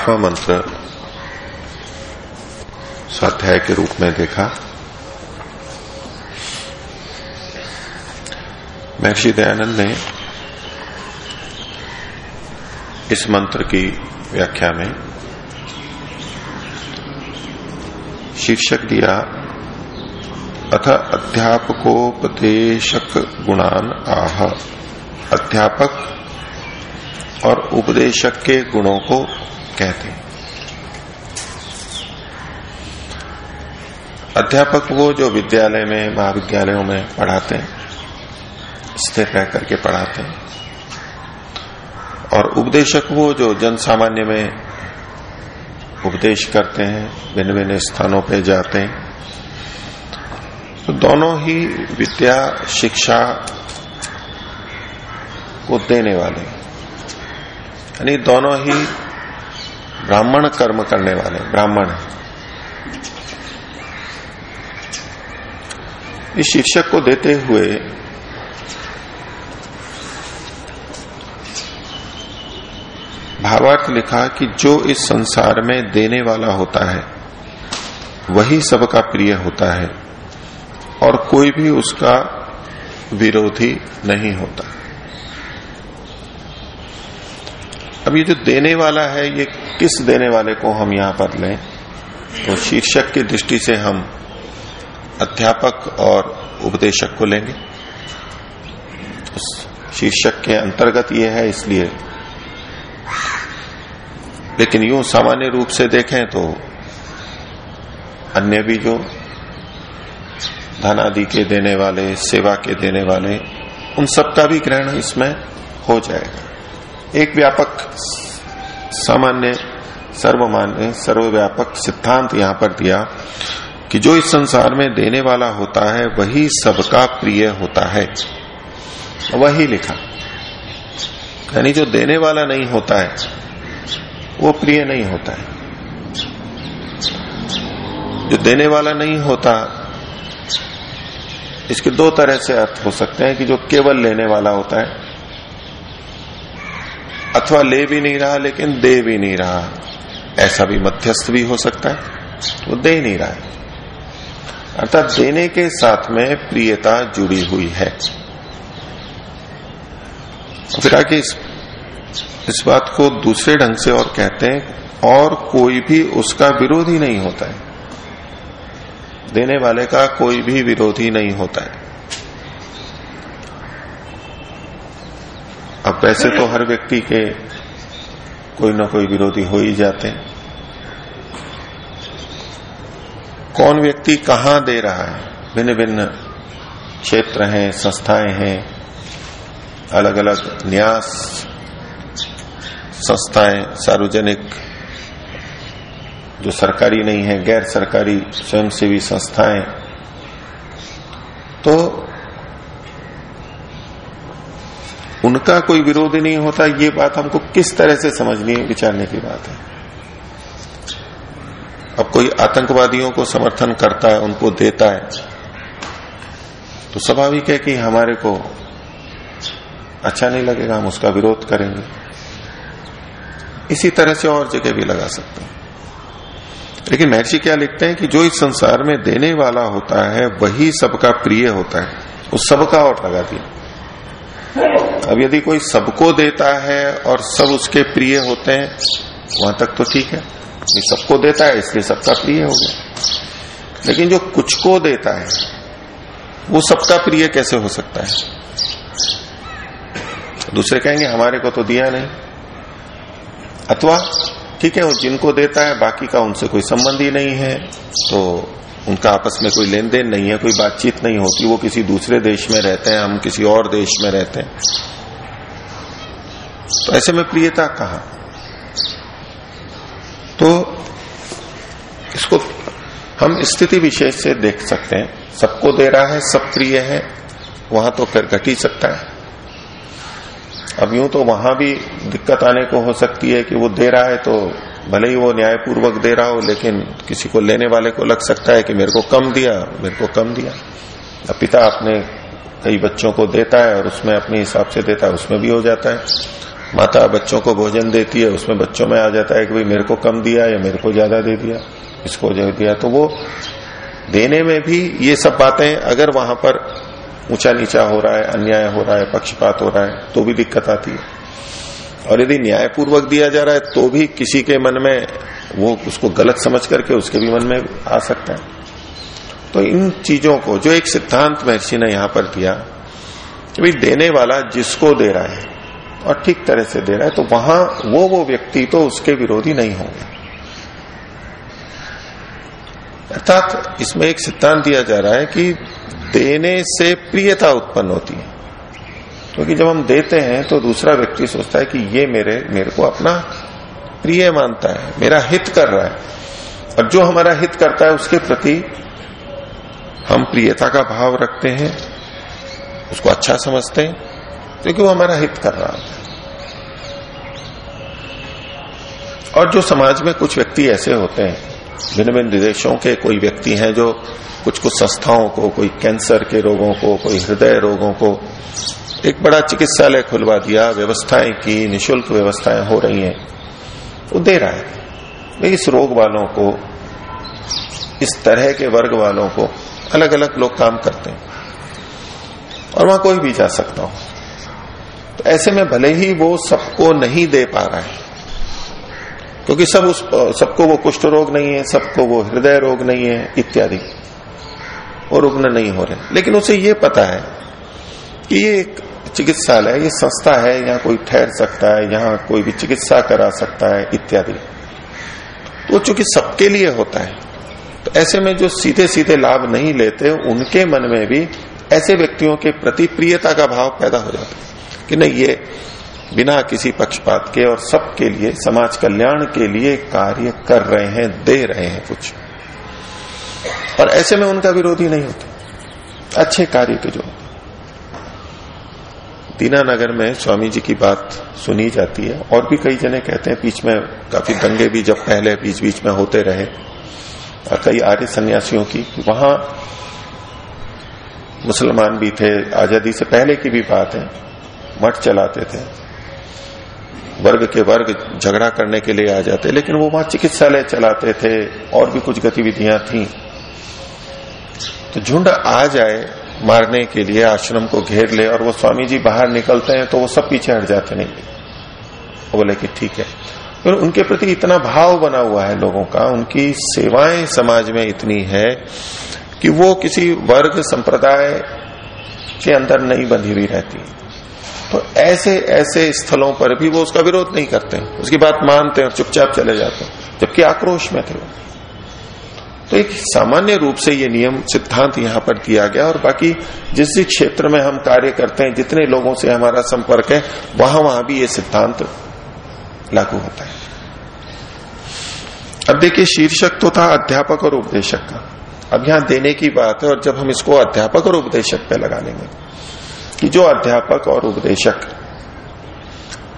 आठवां मंत्र स्वाध्याय के रूप में देखा। महर्षि दयानंद ने इस मंत्र की व्याख्या में शीर्षक दिया, अथ अध्यापकोपदेशक गुणान आह। अध्यापक और उपदेशक के गुणों को कहते अध्यापक वो जो विद्यालय में, महाविद्यालयों में पढ़ाते हैं, स्थिर रह करके पढ़ाते हैं। और उपदेशक वो जो जन सामान्य में उपदेश करते हैं भिन्न भिन्न स्थानों पे जाते हैं तो दोनों ही विद्या, शिक्षा को देने वाले यानी दोनों ही ब्राह्मण कर्म करने वाले, ब्राह्मण इस शीर्षक को देते हुए भावार्थ लिखा कि जो इस संसार में देने वाला होता है, वही सबका प्रिय होता है और कोई भी उसका विरोधी नहीं होता। अब ये जो देने वाला है, ये किस देने वाले को हम यहाँ पर लें? तो शीर्षक की दृष्टि से हम अध्यापक और उपदेशक को लेंगे। शीर्षक के अंतर्गत ये है, इसलिए। लेकिन यूँ सामान्य रूप से देखें तो अन्य भी जो धन आदि के देने वाले, सेवा के देने वाले, उन सबका भी ग्रहण इसमें हो जाएगा। एक व्यापक सामान्य, सर्वमान्य, सर्वव्यापक सिद्धांत यहाँ पर दिया कि जो इस संसार में देने वाला होता है, वही सबका प्रिय होता है। वही लिखा। यानी जो देने वाला नहीं होता है, वो प्रिय नहीं होता है। जो देने वाला नहीं होता, इसके दो तरह से अर्थ हो सकते हैं कि जो केवल लेने वाला होता है अथवा ले भी नहीं रहा, लेकिन दे भी नहीं रहा। ऐसा भी मध्यस्थ भी हो सकता है, वो दे नहीं रहा है। अर्थात देने के साथ में प्रियता जुड़ी हुई है। फिर आगे इस इस बात को दूसरे ढंग से और कहते हैं, और कोई भी उसका विरोधी नहीं होता है। देने वाले का कोई भी विरोधी नहीं होता है। अब वैसे तो हर व्यक्ति के कोई ना कोई विरोधी हो ही जाते हैं। कौन व्यक्ति कहाँ दे रहा है? भिन्न भिन्न क्षेत्र हैं, संस्थाएँ हैं अलग अलग न्यास संस्थाएँ, सार्वजनिक, जो सरकारी नहीं है, गैर सरकारी स्वयंसेवी संस्थाएँ तो उनका कोई विरोध नहीं होता, ये बात हमको किस तरह से समझनी है विचारने की बात है। अब कोई आतंकवादियों को समर्थन करता है, उनको देता है तो स्वाभाविक है कि हमारे को अच्छा नहीं लगेगा, हम उसका विरोध करेंगे। इसी तरह से और जगह भी लगा सकते हैं। लेकिन महर्षि क्या लिखते हैं कि जो इस संसार में देने वाला होता है, वही सबका प्रिय होता है। उस सबका और लगा दिया। अब यदि कोई सबको देता है और सब उसके प्रिय होते हैं, वहाँ तक तो ठीक है। ये सबको देता है, इसलिए सबका प्रिय हो गया। लेकिन जो कुछ को देता है, वो सबका प्रिय कैसे हो सकता है? दूसरे कहेंगे, हमारे को तो दिया नहीं। अथवा, ठीक है, वो जिनको देता है, बाकी का उनसे कोई संबंध ही नहीं है तो उनका आपस में कोई लेन देन नहीं है, कोई बातचीत नहीं होती, वो किसी दूसरे देश में रहते हैं, हम किसी और देश में रहते हैं। तो ऐसे में प्रियता कहा? तो इसको हम स्थिति विशेष से देख सकते हैं। सबको दे रहा है, सब प्रिय है, वहाँ तो कर घट ही सकता है। अब यूँ तो वहाँ भी दिक्कत आने को हो सकती है कि वो दे रहा है तो भले ही वो न्यायपूर्वक दे रहा हो, लेकिन किसी को लेने वाले को लग सकता है कि मेरे को कम दिया, मेरे को कम दिया। अब पिता अपने कई बच्चों को देता है और उसमें अपने हिसाब से देता है, उसमें भी हो जाता है। माता बच्चों को भोजन देती है, उसमें बच्चों में आ जाता है कि भाई मेरे को कम दिया या मेरे को ज़्यादा दे दिया, इसको जो दिया। तो वो देने में भी ये सब बातें अगर वहाँ पर ऊँचा नीचा हो रहा है, अन्याय हो रहा है, पक्षपात हो रहा है तो भी दिक्कत आती है। और यदि न्यायपूर्वक दिया जा रहा है तो भी किसी के मन में वो उसको गलत समझ करके उसके भी मन में आ सकता है। तो इन चीज़ों को, जो एक सिद्धांत महर्षि ने यहाँ पर दिया, कि भाई देने वाला जिसको दे रहा है, और ठीक तरह से दे रहा है तो वहाँ वो वो व्यक्ति तो उसके विरोधी नहीं होंगे। अर्थात इसमें एक सिद्धांत दिया जा रहा है कि देने से प्रियता उत्पन्न होती है। क्योंकि जब हम देते हैं तो दूसरा व्यक्ति सोचता है कि ये मेरे मेरे को अपना प्रिय मानता है, मेरा हित कर रहा है। और जो हमारा हित करता है, उसके प्रति हम प्रियता का भाव रखते हैं, उसको अच्छा समझते हैं, क्योंकि वो हमारा हित कर रहा है। और जो समाज में कुछ व्यक्ति ऐसे होते हैं भिन्न भिन्न विदेशों के कोई व्यक्ति हैं जो कुछ कुछ संस्थाओं को, कोई कैंसर के रोगों को, कोई हृदय रोगों को एक बड़ा चिकित्सालय खुलवा दिया, व्यवस्थाएँ की, निशुल्क व्यवस्थाएँ हो रही हैं। वो दे रहा है। इस रोग वालों को, इस तरह के वर्ग वालों को अलग अलग लोग काम करते हैं। और वहाँ कोई भी जा सकता हो। तो ऐसे में भले ही वो सबको नहीं दे पा रहा है, क्योंकि सब उस, सबको वो कुष्ठ रोग नहीं है, सबको वो हृदय रोग नहीं है, इत्यादि। और रुग्ण नहीं हो रहे। लेकिन उसे ये पता है कि ये एक चिकित्सालय, ये संस्था है, यहाँ कोई ठहर सकता है, यहाँ कोई भी चिकित्सा करा सकता है, इत्यादि। तो चूँकि सबके लिए होता है तो ऐसे में जो सीधे सीधे लाभ नहीं लेते, उनके मन में भी ऐसे व्यक्तियों के प्रति प्रियता का भाव पैदा हो जाता है कि नहीं, ये बिना किसी पक्षपात के और सबके लिए, समाज कल्याण के लिए कार्य कर रहे हैं, दे रहे हैं कुछ। और ऐसे में उनका विरोधी नहीं होता। अच्छे कार्य के जो दीनानगर में स्वामी जी की बात सुनी जाती है। और भी कई जने कहते हैं, बीच में काफ़ी दंगे भी जब पहले बीच बीच में होते रहे। कई आर्य सन्यासियों की। वहाँ मुसलमान भी थे, आज़ादी से पहले की भी बात है। मठ चलाते थे। वर्ग के वर्ग झगड़ा करने के लिए आ जाते। लेकिन वो वहाँ चिकित्सालय चलाते थे और भी कुछ गतिविधियाँ थी। तो झुंड आ जाए मारने के लिए आश्रम को घेर ले और वो स्वामी जी बाहर निकलते हैं तो वो सब पीछे हट जाते नहीं। बोले कि ठीक है। फिर उनके प्रति इतना भाव बना हुआ है लोगों का, उनकी सेवाएँ समाज में इतनी है कि वो किसी वर्ग संप्रदाय के अंदर नहीं बंधी हुई रहती। तो ऐसे ऐसे स्थलों पर भी वो उसका विरोध नहीं करते। उसकी बात मानते हैं और चुपचाप चले जाते हैं, जबकि आक्रोश में थे वो। तो एक सामान्य रूप से ये नियम, सिद्धांत यहाँ पर दिया गया और बाकी जिस जिस क्षेत्र में हम कार्य करते हैं, जितने लोगों से हमारा संपर्क है, वहाँ वहाँ भी ये सिद्धांत लागू होता है। अब देखिए, शीर्षक तो था अध्यापक और उपदेशक का। अब यहाँ देने की बात है और जब हम इसको अध्यापक और उपदेशक पे लगा लेंगे कि जो अध्यापक और उपदेशक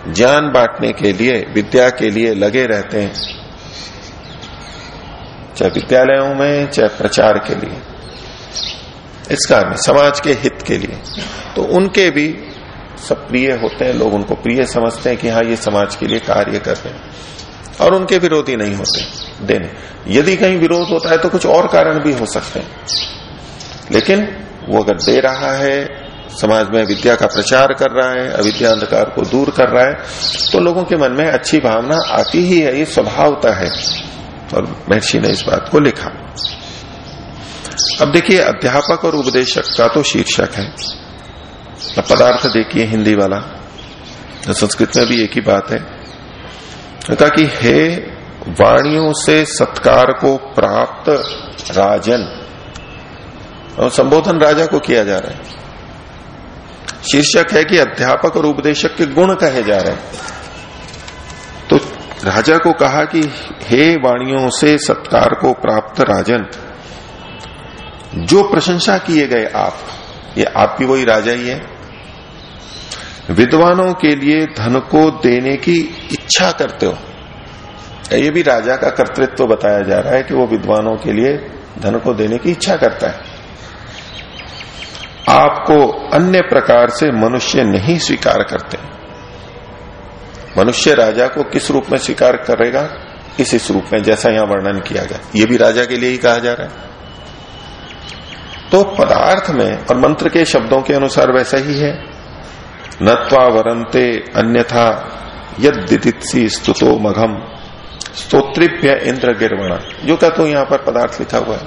ज्ञान बांटने के लिए, विद्या के लिए लगे रहते हैं चाहे विद्यालयों में, चाहे प्रचार के लिए। इस कारण समाज के हित के लिए। तो उनके भी सब प्रिय होते हैं, लोग उनको प्रिय समझते हैं कि हाँ ये समाज के लिए कार्य कर रहे हैं। और उनके विरोधी नहीं होते, देने। यदि कहीं विरोध होता है तो कुछ और कारण भी हो सकते हैं। लेकिन वो अगर दे रहा है, समाज में विद्या का प्रचार कर रहा है, अविद्या अंधकार को दूर कर रहा है तो लोगों के मन में अच्छी भावना आती ही है, ये स्वभावता है। और महर्षि ने इस बात को लिखा। अब देखिए, अध्यापक और उपदेशक का तो शीर्षक है। पदार्थ देखिए हिंदी वाला तो संस्कृत में भी एक ही बात है। कहा कि हे वाणियों से सत्कार को प्राप्त राजन। और संबोधन राजा को किया जा रहा है। शीर्षक है कि अध्यापक और उपदेशक के गुण कहे जा रहे हैं। राजा को कहा कि हे वाणियों से सत्कार को प्राप्त राजन, जो प्रशंसा किए गए आप, ये आप भी वही राजा ही है। विद्वानों के लिए धन को देने की इच्छा करते हो। ये भी राजा का कर्तृत्व तो बताया जा रहा है कि वो विद्वानों के लिए धन को देने की इच्छा करता है। आपको अन्य प्रकार से मनुष्य नहीं स्वीकार करते। मनुष्य राजा को किस रूप में स्वीकार करेगा? इस इस रूप में जैसा यहाँ वर्णन किया गया। ये भी राजा के लिए ही कहा जा रहा है। तो पदार्थ में और मंत्र के शब्दों के अनुसार वैसा ही है। नत्वा वरंते अन्यथा यद दिदित्सी स्तुतो मघम। स्तोत्रिप्य इंद्र गिरवणा। जो क्या तो यहाँ पर पदार्थ लिखा हुआ है।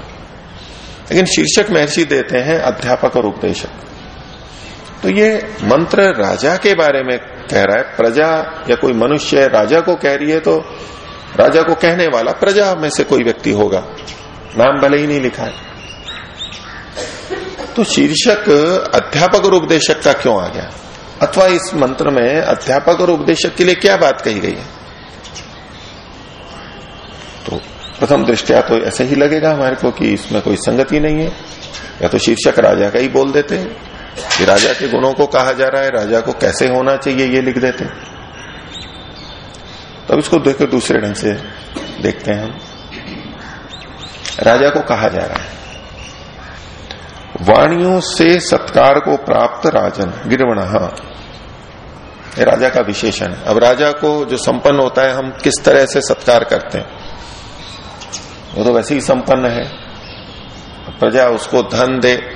लेकिन शीर्षक महर्षि देते हैं अध्यापक और उपदेशक। तो ये मंत्र राजा के बारे में कह रहा है, प्रजा या कोई मनुष्य राजा को कह रही है तो राजा को कहने वाला प्रजा में से कोई व्यक्ति होगा। नाम भले ही नहीं लिखा है। तो शीर्षक अध्यापक और उपदेशक का क्यों आ गया? अथवा इस मंत्र में अध्यापक और उपदेशक के लिए क्या बात कही गई है? तो प्रथम दृष्टिया तो ऐसे ही लगेगा हमारे को कि इसमें कोई संगति नहीं है। या तो शीर्षक राजा का ही बोल देते हैं। कि राजा के गुणों को कहा जा रहा है, राजा को कैसे होना चाहिए ये लिख देते हैं। तो इसको देखो दूसरे ढंग से देखते हैं हम। राजा को कहा जा रहा है, वाणियों से सत्कार को प्राप्त राजन, गिरवण। राजा का विशेषण है। अब राजा को जो संपन्न होता है, हम किस तरह से सत्कार करते हैं? वो तो वैसे ही संपन्न है। प्रजा उसको धन दे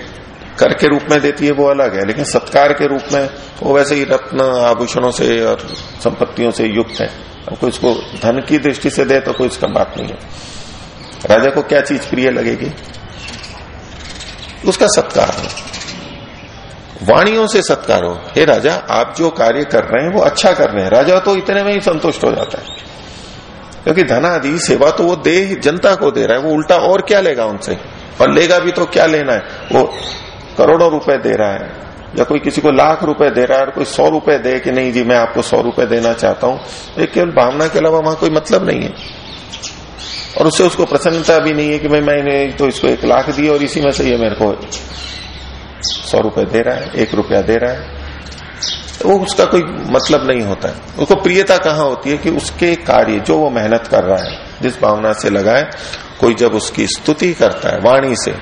कर के रूप में देती है, वो अलग है, लेकिन सत्कार के रूप में वो वैसे ही रत्न आभूषणों से और संपत्तियों से युक्त है। अब कोई इसको धन की दृष्टि से दे तो कोई इसका बात नहीं है। राजा को क्या चीज़ प्रिय लगेगी? उसका सत्कार हो। वाणियों से सत्कार हो। हे राजा, आप जो कार्य कर रहे हैं, वो अच्छा कर रहे हैं। राजा तो इतने में ही संतुष्ट हो जाता है। क्योंकि धनादि सेवा तो वो दे जनता को दे रहा है, वो उल्टा और क्या लेगा उनसे? और लेगा भी तो क्या लेना है? वो करोड़ों रुपए दे रहा है, या कोई किसी को लाख रुपए दे रहा है और कोई सौ रुपए दे कि नहीं जी, मैं आपको सौ रुपए देना चाहता हूँ। तो केवल भावना के अलावा वहाँ कोई मतलब नहीं है। और उससे उसको प्रसन्नता भी नहीं है कि भाई मैंने तो इसको एक लाख दिया और इसी में से ये मेरे को सौ रुपए दे रहा है, एक रुपया दे रहा है। वो उसका कोई मतलब नहीं होता है। उसको प्रियता कहाँ होती है कि उसके कार्य, जो वो मेहनत कर रहा है, जिस भावना से लगाए, कोई जब उसकी स्तुति करता है वाणी से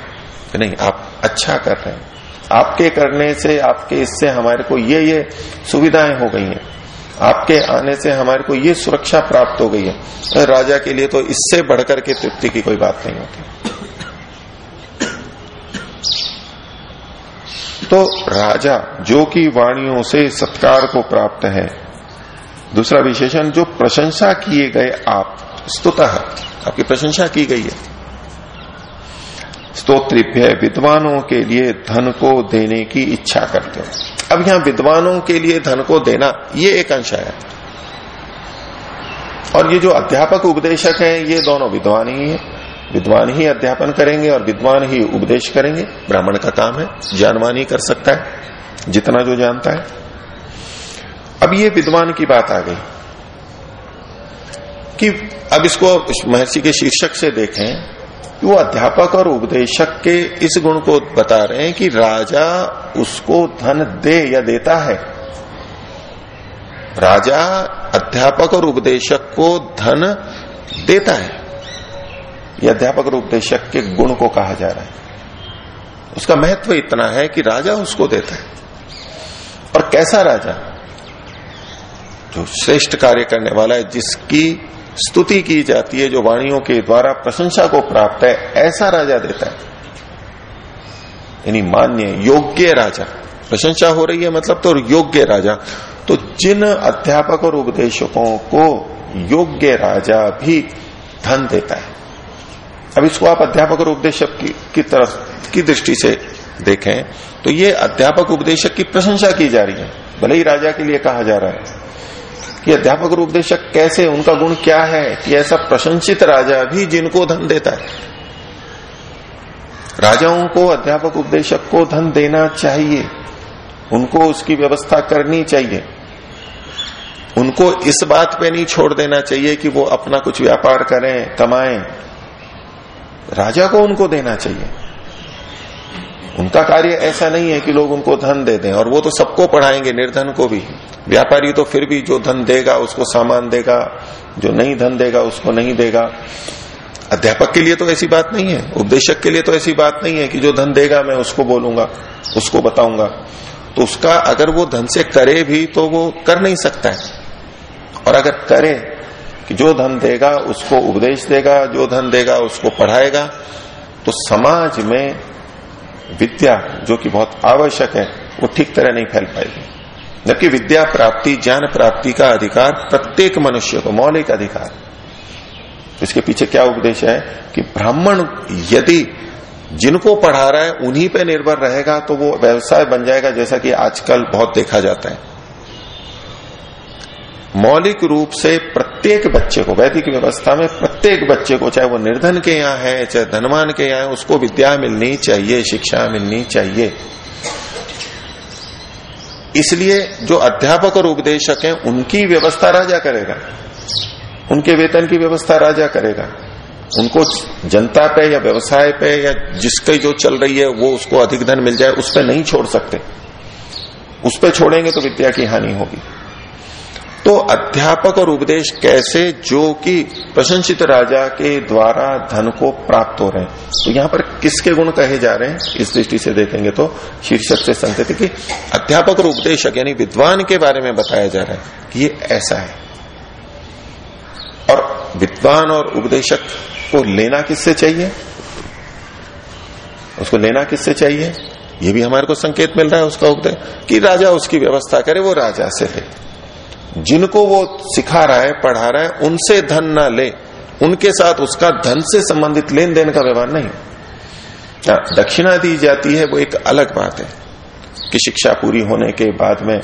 नहीं, आप अच्छा कर रहे हैं। आपके करने से, आपके इससे हमारे को ये ये सुविधाएँ हो गई हैं। आपके आने से हमारे को ये सुरक्षा प्राप्त हो गई है। तो राजा के लिए तो इससे बढ़कर के तृप्ति की कोई बात नहीं होती। तो राजा, जो कि वाणियों से सत्कार को प्राप्त है। दूसरा विशेषण, जो प्रशंसा किए गए आप, स्तुत, आपकी प्रशंसा की गई है। स्तोत्रिभ्य विद्वानों के लिए धन को देने की इच्छा करते हो। अब यहाँ विद्वानों के लिए धन को देना ये एक अंश है। और ये जो अध्यापक उपदेशक हैं, ये दोनों विद्वान ही है। विद्वान ही अध्यापन करेंगे और विद्वान ही उपदेश करेंगे। ब्राह्मण का काम है, ज्ञानवान ही कर सकता है, जितना जो जानता है। अब ये विद्वान की बात आ गई कि अब इसको महर्षि के शीर्षक से देखें। वो अध्यापक और उपदेशक के इस गुण को बता रहे हैं कि राजा उसको धन दे या देता है। राजा अध्यापक और उपदेशक को धन देता है। यह अध्यापक और उपदेशक के गुण को कहा जा रहा है। उसका महत्व इतना है कि राजा उसको देता है। और कैसा राजा? जो श्रेष्ठ कार्य करने वाला है, जिसकी स्तुति की जाती है जो वाणियों के द्वारा प्रशंसा को प्राप्त है ऐसा राजा देता है। यानी मान्य योग्य राजा। प्रशंसा हो रही है मतलब तो योग्य राजा। तो जिन अध्यापक और उपदेशकों को योग्य राजा भी धन देता है। अब इसको आप अध्यापक और उपदेशक की, की तरफ़ की दृष्टि से देखें तो ये अध्यापक उपदेशक की प्रशंसा की जा रही है। भले ही राजा के लिए कहा जा रहा है। कि अध्यापक और उपदेशक कैसे, उनका गुण क्या है, कि ऐसा प्रशंसित राजा भी जिनको धन देता है। राजाओं को, अध्यापक उपदेशक को धन देना चाहिए। उनको उसकी व्यवस्था करनी चाहिए। उनको इस बात पे नहीं छोड़ देना चाहिए कि वो अपना कुछ व्यापार करें, कमाएँ। राजा को उनको देना चाहिए। उनका कार्य ऐसा नहीं है कि लोग उनको धन दे दें, और वो तो सबको पढ़ाएँगे, निर्धन को भी। व्यापारी तो फिर भी जो धन देगा, उसको सामान देगा, जो नहीं धन देगा, उसको नहीं देगा। अध्यापक के लिए तो ऐसी बात नहीं है, उपदेशक के लिए तो ऐसी बात नहीं है कि जो धन देगा, मैं उसको बोलूँगा, उसको बताऊँगा। तो उसका अगर वो धन से करे भी तो वो कर नहीं सकता है। और अगर करे कि जो धन देगा, उसको उपदेश देगा, जो धन देगा, उसको पढ़ाएगा तो समाज में विद्या जो कि बहुत आवश्यक है, वो ठीक तरह नहीं फैल पाएगी। जबकि विद्या प्राप्ति, ज्ञान प्राप्ति का अधिकार प्रत्येक मनुष्य को, मौलिक अधिकार। इसके पीछे क्या उपदेश है कि ब्राह्मण यदि जिनको पढ़ा रहा है, उन्हीं पे निर्भर रहेगा तो वो व्यवसाय बन जाएगा, जैसा कि आजकल बहुत देखा जाता है। मौलिक रूप से प्रत्येक बच्चे को, वैदिक व्यवस्था में प्रत्येक बच्चे को, चाहे वो निर्धन के यहाँ है, चाहे धनवान के यहाँ है, उसको विद्या मिलनी चाहिए, शिक्षा मिलनी चाहिए। इसलिए जो अध्यापक और उपदेशक हैं, उनकी व्यवस्था राजा करेगा। उनके वेतन की व्यवस्था राजा करेगा। उनको जनता पे या व्यवसाय पे या जिसकी जो चल रही है, वो उसको अधिक धन मिल जाए, उस पर नहीं छोड़ सकते। उस पर छोड़ेंगे तो विद्या की हानि होगी। तो अध्यापक और उपदेश कैसे जो कि प्रशंसित राजा के द्वारा धन को प्राप्त हो रहे हैं? तो यहाँ पर किसके गुण कहे जा रहे हैं? इस दृष्टि से देखेंगे तो शीर्षक से संकेत कि अध्यापक और उपदेशक यानी विद्वान के बारे में बताया जा रहा है कि ये ऐसा है। और विद्वान और उपदेशक को लेना किससे चाहिए? उसको लेना किससे चाहिए? ये भी हमारे को संकेत मिल रहा है उसका उपदेश कि राजा उसकी व्यवस्था करे, वो राजा से ले। जिनको वो सिखा रहा है पढ़ा रहा है उनसे धन ना ले। उनके साथ उसका धन से संबंधित लेन देन का व्यवहार नहीं। हाँ, दक्षिणा दी जाती है वो एक अलग बात है कि शिक्षा पूरी होने के बाद में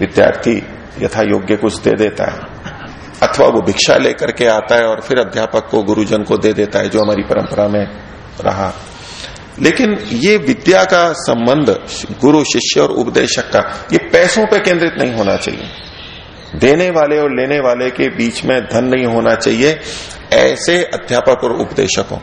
विद्यार्थी यथा योग्य कुछ दे देता है। अथवा वो भिक्षा लेकर के आता है और फिर अध्यापक को गुरुजन को दे देता है जो हमारी परंपरा में रहा। लेकिन ये विद्या का संबंध गुरु शिष्य और उपदेशक का ये पैसों पर केंद्रित नहीं होना चाहिए। देने वाले और लेने वाले के बीच में धन नहीं होना चाहिए, ऐसे अध्यापक और उपदेशकों।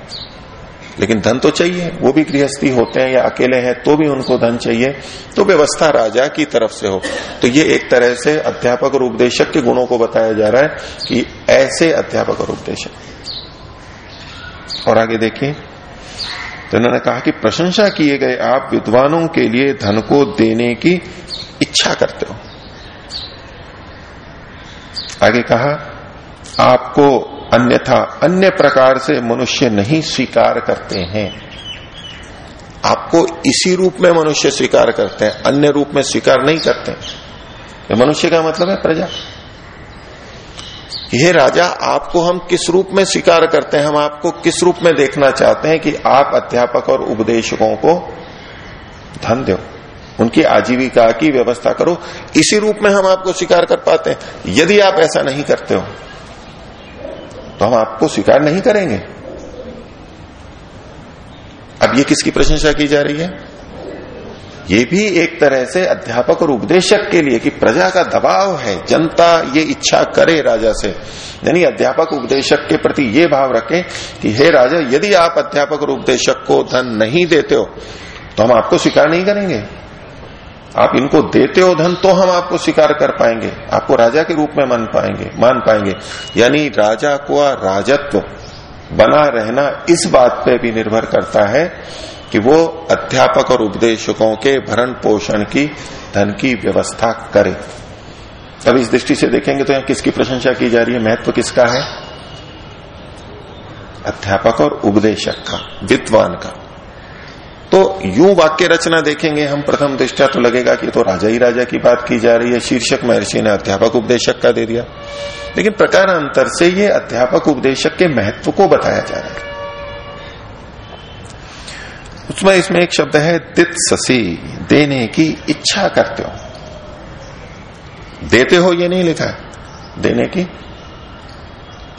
लेकिन धन तो चाहिए, वो भी गृहस्थी होते हैं या अकेले हैं तो भी उनको धन चाहिए। तो व्यवस्था राजा की तरफ़ से हो। तो ये एक तरह से अध्यापक और उपदेशक के गुणों को बताया जा रहा है कि ऐसे अध्यापक और उपदेशक। और आगे देखिए तो उन्होंने कहा कि प्रशंसा किए गए आप विद्वानों के लिए धन को देने की इच्छा करते हो। आगे कहा, आपको अन्यथा अन्य प्रकार से मनुष्य नहीं स्वीकार करते हैं। आपको इसी रूप में मनुष्य स्वीकार करते हैं, अन्य रूप में स्वीकार नहीं करते ये मनुष्य का मतलब है प्रजा। ये राजा, आपको हम किस रूप में स्वीकार करते हैं? हम आपको किस रूप में देखना चाहते हैं कि आप अध्यापक और उपदेशकों को धन दो? उनकी आजीविका की व्यवस्था करो। इसी रूप में हम आपको स्वीकार कर पाते हैं। यदि आप ऐसा नहीं करते हो तो हम आपको स्वीकार नहीं करेंगे। अब ये किसकी प्रशंसा की जा रही है? ये भी एक तरह से अध्यापक और उपदेशक के लिए कि प्रजा का दबाव है। जनता ये इच्छा करे राजा से। यानी अध्यापक उपदेशक के प्रति ये भाव रखें कि, हे राजा, यदि आप अध्यापक और उपदेशक को धन नहीं देते हो तो हम आपको स्वीकार नहीं करेंगे। आप इनको देते हो धन तो हम आपको स्वीकार कर पाएँगे, आपको राजा के रूप में मान पाएँगे मान पाएँगे। यानी राजा को राजत्व, बना रहना इस बात पे भी निर्भर करता है कि वो अध्यापक और उपदेशकों के भरण पोषण की, धन की व्यवस्था करे। तब इस दृष्टि से देखेंगे तो यहाँ किसकी प्रशंसा की जा रही है? महत्व किसका है? अध्यापक और उपदेशक का, विद्वान का। तो यूँ वाक्य रचना देखेंगे हम, प्रथम दृष्टा तो लगेगा कि तो राजा ही राजा की बात की जा रही है। शीर्षक महर्षि ने अध्यापक उपदेशक का दे दिया। लेकिन प्रकार अंतर से ये अध्यापक उपदेशक के महत्व को बताया जा रहा है। उसमें इसमें एक शब्द है, दित ससी, देने की इच्छा करते हो। देते हो, ये नहीं लिखा है। देने की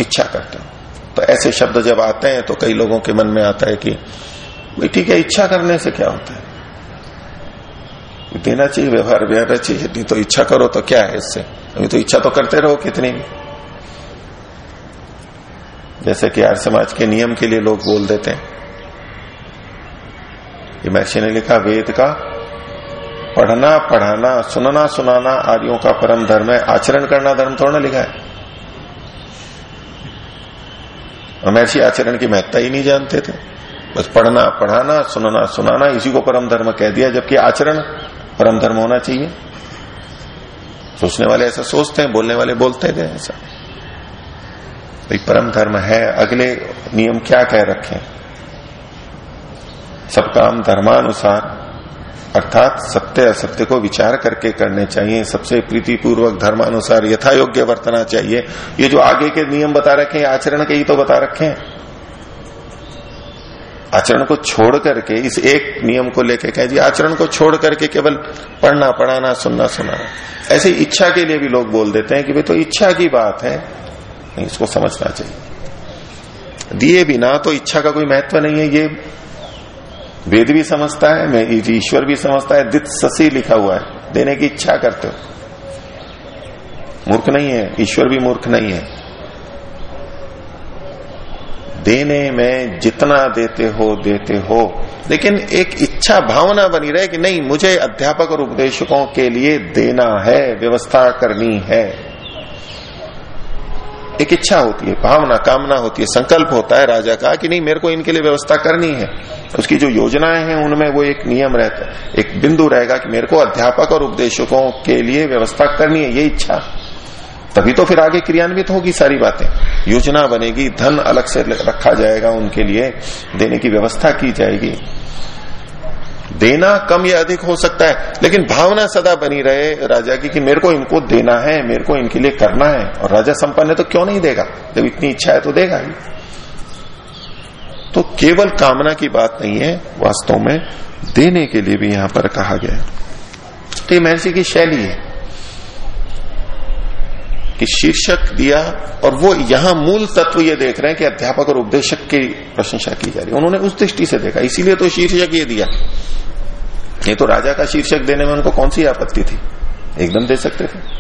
इच्छा करते हो। तो ऐसे शब्द जब आते हैं तो कई लोगों के मन में आता है कि भाई ठीक है, इच्छा करने से क्या होता है? देना चाहिए, व्यवहार व्यवहार चाहिए। नहीं तो इच्छा करो तो क्या है इससे? अभी तो इच्छा तो करते रहो कितनी भी। जैसे कि आर्य समाज के नियम के लिए लोग बोल देते हैं। ये महर्षि ने लिखा, वेद का पढ़ना, पढ़ाना, सुनना, सुनाना, आर्यों का परम धर्म है। आचरण करना, धर्म थोड़ा लिखा है। महर्षि आचरण की महत्ता ही नहीं जानते थे। बस पढ़ना, पढ़ाना, सुनना, सुनाना, इसी को परम धर्म कह दिया, जबकि आचरण परम धर्म होना चाहिए। सोचने वाले ऐसा सोचते हैं, बोलने वाले बोलते थे ऐसा। भाई, परम धर्म है, अगले नियम क्या कह रखे सब काम धर्मानुसार, अर्थात सत्य, असत्य को विचार करके करने चाहिए, सबसे प्रीतिपूर्वक धर्मानुसार यथा योग्य वर्तना चाहिए। ये जो आगे के नियम बता रखे हैं, आचरण के ही तो बता रखे हैं। आचरण को छोड़ करके, इस एक नियम को लेके कह जी आचरण को छोड़ करके केवल पढ़ना, पढ़ाना, सुनना, सुनाना। ऐसे इच्छा के लिए भी लोग बोल देते हैं कि भाई तो इच्छा की बात है। नहीं, इसको समझना चाहिए। दिए बिना तो इच्छा का कोई महत्व नहीं है, ये वेद भी समझता है, मैं ईश्वर भी समझता है, दित ससी लिखा हुआ है, देने की इच्छा करते हो। मूर्ख नहीं है, ईश्वर भी मूर्ख नहीं है। देने में जितना देते हो देते हो। लेकिन एक इच्छा भावना बनी रहे कि नहीं, मुझे अध्यापक और उपदेशकों के लिए देना है, व्यवस्था करनी है। एक इच्छा होती है, भावना, कामना होती है, संकल्प होता है राजा का कि नहीं, मेरे को इनके लिए व्यवस्था करनी है। उसकी जो योजनाएँ हैं, उनमें वो एक नियम रहता है। एक बिंदु रहेगा कि मेरे को अध्यापक और उपदेशकों के लिए व्यवस्था करनी है, ये इच्छा। तभी तो फिर आगे क्रियान्वित होगी सारी बातें। योजना बनेगी, धन अलग से रखा जाएगा उनके लिए, देने की व्यवस्था की जाएगी। देना कम या अधिक हो सकता है, लेकिन भावना सदा बनी रहे राजा की कि मेरे को इनको देना है, मेरे को इनके लिए करना है, और राजा संपन्न है तो क्यों नहीं देगा? जब इतनी इच्छा है तो देगा ही। तो केवल कामना की बात नहीं है, वास्तव में देने के लिए भी यहाँ पर कहा गया तो ये महर्षि की शैली है। कि शीर्षक दिया और वो यहाँ मूल तत्व ये देख रहे हैं कि अध्यापक और उपदेशक की प्रशंसा की जा रही है। उन्होंने उस दृष्टि से देखा। इसीलिए तो शीर्षक ये दिया। ये तो राजा का शीर्षक देने में उनको कौन सी आपत्ति थी? एकदम दे सकते थे।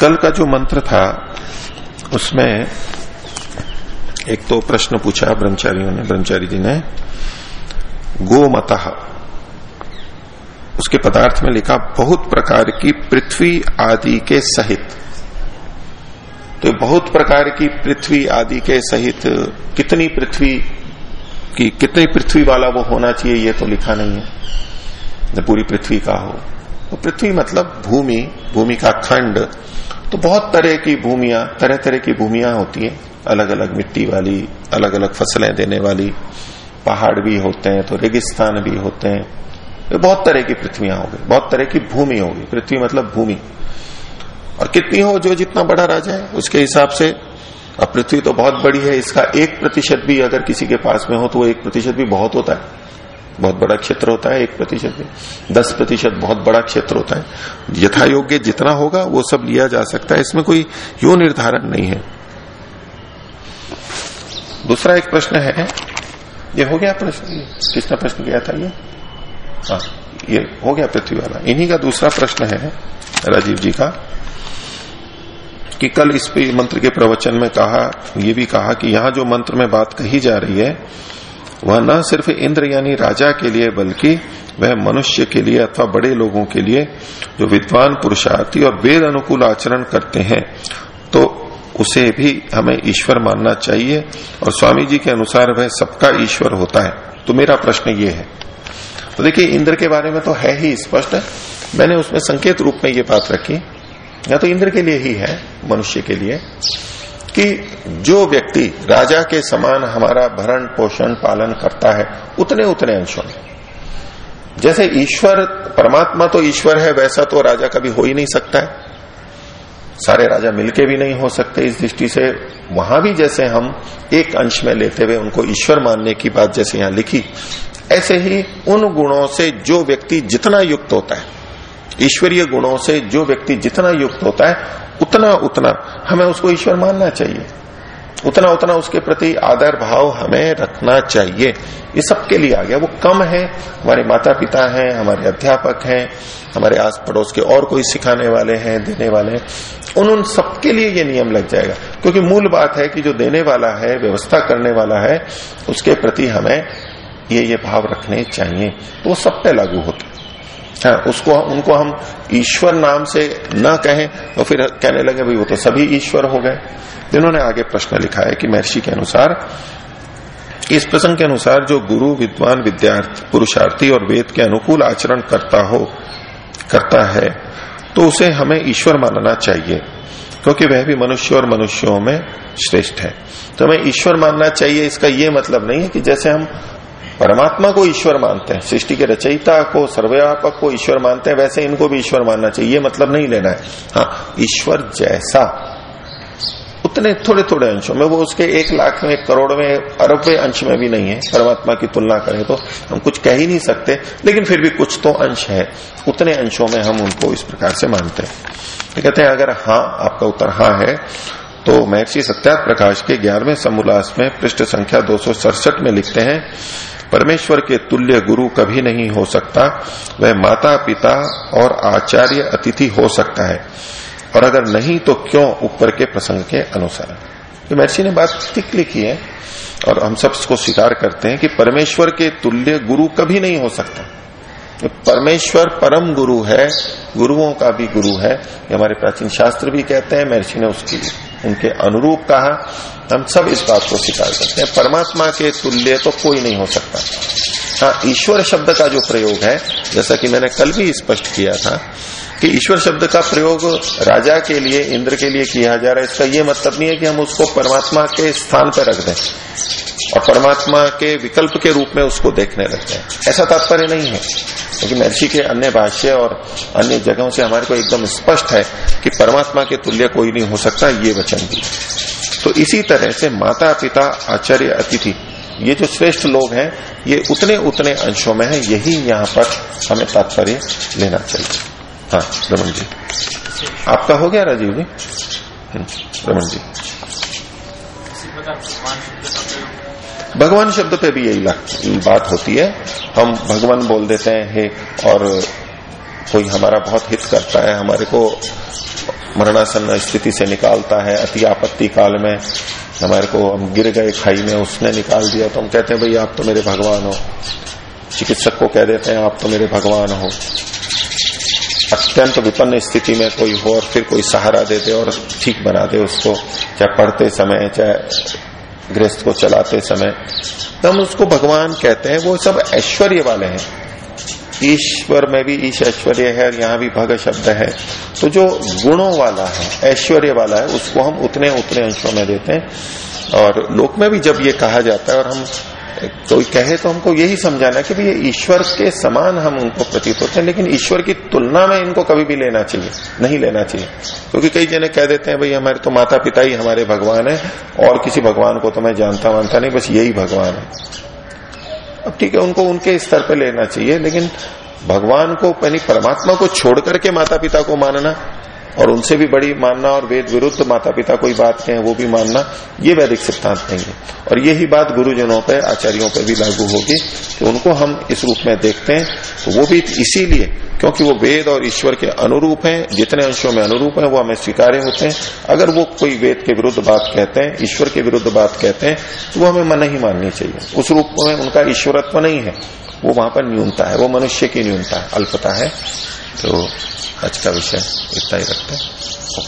कल का जो मंत्र था, उसमें एक तो प्रश्न पूछा ब्रह्मचारियों ने, ब्रह्मचारी जी ने गोमत उसके पदार्थ में लिखा बहुत प्रकार की पृथ्वी आदि के सहित। तो बहुत प्रकार की पृथ्वी आदि के सहित कितनी पृथ्वी की, कितनी पृथ्वी वाला वो होना चाहिए, ये तो लिखा नहीं है। जब पूरी पृथ्वी का हो। तो पृथ्वी मतलब भूमि भूमि का खंड। तो बहुत तरह की भूमिया तरह तरह की भूमिया होती है। अलग अलग मिट्टी वाली अलग अलग फ़सलें देने वाली। पहाड़ भी होते हैं तो रेगिस्तान भी होते हैं। बहुत तरह की पृथ्वियाँ होगी बहुत तरह की भूमि होगी पृथ्वी मतलब भूमि। और कितनी हो जो जितना बड़ा राजा है, उसके हिसाब से अब पृथ्वी तो बहुत बड़ी है, इसका एक प्रतिशत भी अगर किसी के पास में हो तो वो एक प्रतिशत भी बहुत होता है। बहुत बड़ा क्षेत्र होता है, एक प्रतिशत भी। दस प्रतिशत बहुत बड़ा क्षेत्र होता है। यथा योग्य जितना होगा, वो सब लिया जा सकता है। इसमें कोई यो निर्धारण नहीं है। दूसरा एक प्रश्न है। ये हो गया प्रश्न? किसने प्रश्न किया था ये? ये हो गया पृथ्वी वाला। इन्हीं का दूसरा प्रश्न है राजीव जी का कि कल इस पे मंत्र के प्रवचन में कहा, ये भी कहा कि यहाँ जो मंत्र में बात कही जा रही है, वह न सिर्फ़ इंद्र यानी राजा के लिए, बल्कि वह मनुष्य के लिए अथवा बड़े लोगों के लिए जो विद्वान, पुरुषार्थी और वेद अनुकूल आचरण करते हैं तो उसे भी हमें ईश्वर मानना चाहिए और स्वामी जी के अनुसार वह सबका ईश्वर होता है। तो मेरा प्रश्न ये है तो देखिए, इंद्र के बारे में तो है ही स्पष्ट। मैंने उसमें संकेत रूप में ये बात रखी। या तो इंद्र के लिए ही है, मनुष्य के लिए, कि जो व्यक्ति राजा के समान हमारा भरण पोषण पालन करता है, उतने उतने अंशों में। जैसे ईश्वर, परमात्मा तो ईश्वर है, वैसा तो राजा कभी हो ही नहीं सकता है। सारे राजा मिलके भी नहीं हो सकते इस दृष्टि से। वहाँ भी जैसे हम एक अंश में लेते हुए उनको ईश्वर मानने की बात जैसे यहाँ लिखी ऐसे ही उन गुणों से जो व्यक्ति जितना युक्त होता है, ईश्वरीय गुणों से जो व्यक्ति जितना युक्त होता है, उतना उतना हमें उसको ईश्वर मानना चाहिए। उतना उतना उसके प्रति आदर भाव हमें रखना चाहिए। ये सबके लिए आ गया। वो कम है। हमारे माता पिता हैं, हमारे अध्यापक हैं, हमारे आस पड़ोस के और कोई सिखाने वाले हैं, देने वाले हैं। उन उन सबके लिए ये नियम लग जाएगा। क्योंकि मूल बात है कि जो देने वाला है, व्यवस्था करने वाला है, उसके प्रति हमें ये ये भाव रखने चाहिए तो वो सब पे लागू होते हाँ। उसको उनको हम ईश्वर नाम से न कहें तो फिर कहने लगे भाई वो तो सभी ईश्वर हो गए। जिन्होंने आगे प्रश्न लिखा है कि महर्षि के अनुसार, इस प्रसंग के अनुसार जो गुरु, विद्वान, विद्यार्थी, पुरुषार्थी और वेद के अनुकूल आचरण करता हो, करता है तो उसे हमें ईश्वर मानना चाहिए, क्योंकि वह भी मनुष्य और मनुष्यों में श्रेष्ठ है। तो हमें ईश्वर मानना चाहिए, इसका यह मतलब नहीं है कि जैसे हम परमात्मा को ईश्वर मानते हैं। सृष्टि के रचयिता को, सर्वव्यापक को ईश्वर मानते हैं, वैसे इनको भी ईश्वर मानना चाहिए, ये मतलब नहीं लेना है। हाँ ईश्वर जैसा। उतने थोड़े थोड़े अंशों में, वो उसके एक लाख में, एक करोड़ में, अरबवे अंश में भी नहीं है। परमात्मा की तुलना करें तो हम कुछ कह ही नहीं सकते, लेकिन फिर भी कुछ तो अंश है। उतने अंशों में हम उनको इस प्रकार से मानते हैं। कहते हैं, अगर हाँ आपका उत्तर हाँ है तो महर्षि सत्यात प्रकाश के ग्यारहवें समोल्लास में पृष्ठ संख्या दो सौ सड़सठ में लिखते हैं परमेश्वर के तुल्य गुरु कभी नहीं हो सकता, वह माता पिता और आचार्य अतिथि हो सकता है। और अगर नहीं तो क्यों ऊपर के प्रसंग के अनुसार? तो महर्षि ने बात ठीक लिखी है, और हम सब इसको स्वीकार करते हैं कि परमेश्वर के तुल्य गुरु कभी नहीं हो सकता। परमेश्वर परम गुरु है, गुरुओं का भी गुरु है, ये हमारे प्राचीन शास्त्र भी कहते हैं, महर्षि ने उसकी उनके अनुरूप कहा हम सब इस बात को स्वीकार करते हैं। परमात्मा के तुल्य तो कोई नहीं हो सकता। हाँ ईश्वर शब्द का जो प्रयोग है, जैसा कि मैंने कल भी स्पष्ट किया था कि ईश्वर शब्द का प्रयोग राजा के लिए, इंद्र के लिए किया जा रहा है। इसका यह मतलब नहीं है कि हम उसको परमात्मा के स्थान पर रख दें और परमात्मा के विकल्प के रूप में उसको देखने लग जाए। ऐसा तात्पर्य नहीं है। तो महर्षि के अन्य भाष्य और अन्य जगहों से हमारे को एकदम स्पष्ट है कि परमात्मा के तुल्य कोई नहीं हो सकता, ये वचन भी तो इसी तरह से माता पिता आचार्य, अतिथि, ये जो श्रेष्ठ लोग हैं, ये उतने उतने अंशों में है, यही यहाँ पर हमें तात्पर्य लेना चाहिए। हाँ रमन जी। आपका हो गया राजीव जी? हम्म, रमन जी। भगवान शब्द पे भी यही बात होती है। हम भगवान बोल देते हैं हे और कोई हमारा बहुत हित करता है हमारे को मरणासन स्थिति से निकालता है अति आपत्ति काल में हमारे को हम गिर गए खाई में उसने निकाल दिया तो हम कहते हैं भाई आप तो मेरे भगवान हो। चिकित्सक को कह देते हैं आप तो मेरे भगवान हो। अत्यंत विपन्न स्थिति में कोई हो और फिर कोई सहारा दे दे और ठीक बना दे उसको चाहे पढ़ते समय चाहे गृहस्थ को चलाते समय तो हम उसको भगवान कहते हैं वो सब ऐश्वर्य वाले हैं ईश्वर में भी ईश ऐश्वर्य है और यहाँ भी भग शब्द है तो जो गुणों वाला है ऐश्वर्य वाला है उसको हम उतने उतने अंशों में देते हैं और लोक में भी जब ये कहा जाता है और हम कोई कहे तो हमको यही समझाना कि भाई ईश्वर के समान हम उनको प्रतीत होते हैं, लेकिन ईश्वर की तुलना में इनको कभी भी लेना चाहिए, नहीं लेना चाहिए। क्योंकि कई जने कह देते हैं, भाई हमारे तो माता पिता ही हमारे भगवान है, और किसी भगवान को तो मैं जानता मानता नहीं, बस यही भगवान है। अब ठीक है, उनको उनके स्तर पर लेना चाहिए, लेकिन भगवान को, यानी परमात्मा को छोड़ करके माता पिता को मानना और उनसे भी बड़ी मानना और वेद विरुद्ध माता पिता कोई बात कहें वो भी मानना, ये वैदिक सिद्धांत नहीं है। और यही बात गुरुजनों पर आचार्यों पर भी लागू होगी कि उनको हम इस रूप में देखते हैं। तो वो भी इसीलिए क्योंकि वो वेद और ईश्वर के अनुरूप हैं, जितने अंशों में अनुरूप हैं, वो हमें स्वीकार्य होते हैं। अगर वो कोई वेद के विरुद्ध बात कहते हैं, ईश्वर के विरुद्ध बात कहते हैं तो वो हमें मन नहीं माननी चाहिए। उस रूप में उनका ईश्वरत्व नहीं है। वो वहाँ पर न्यूनता है, वो मनुष्य की न्यूनता है अल्पता है। तो आज का विषय इतना ही रखते हैं। तो